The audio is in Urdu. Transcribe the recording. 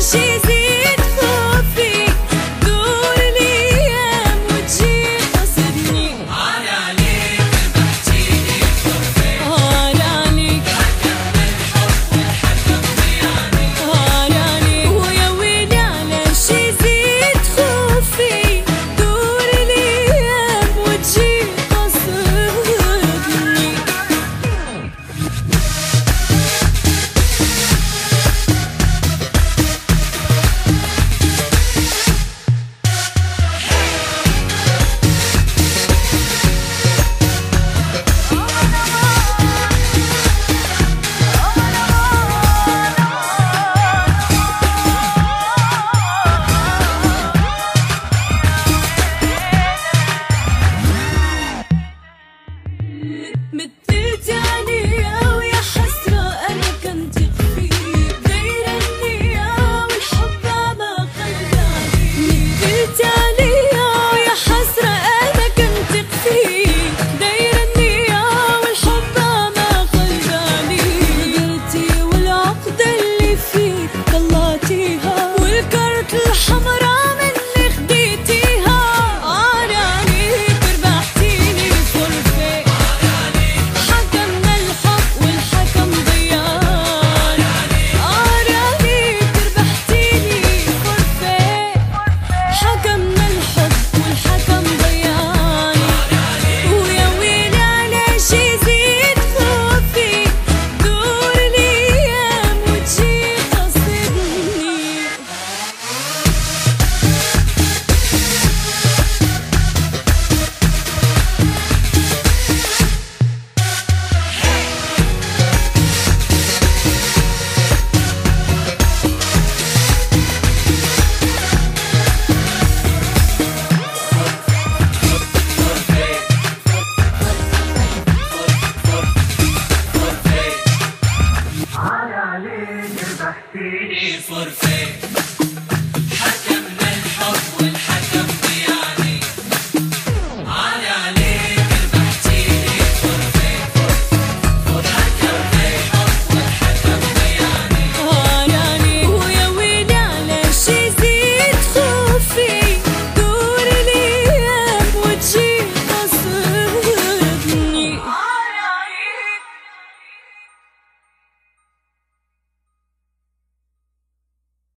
ش مت جانے پر سے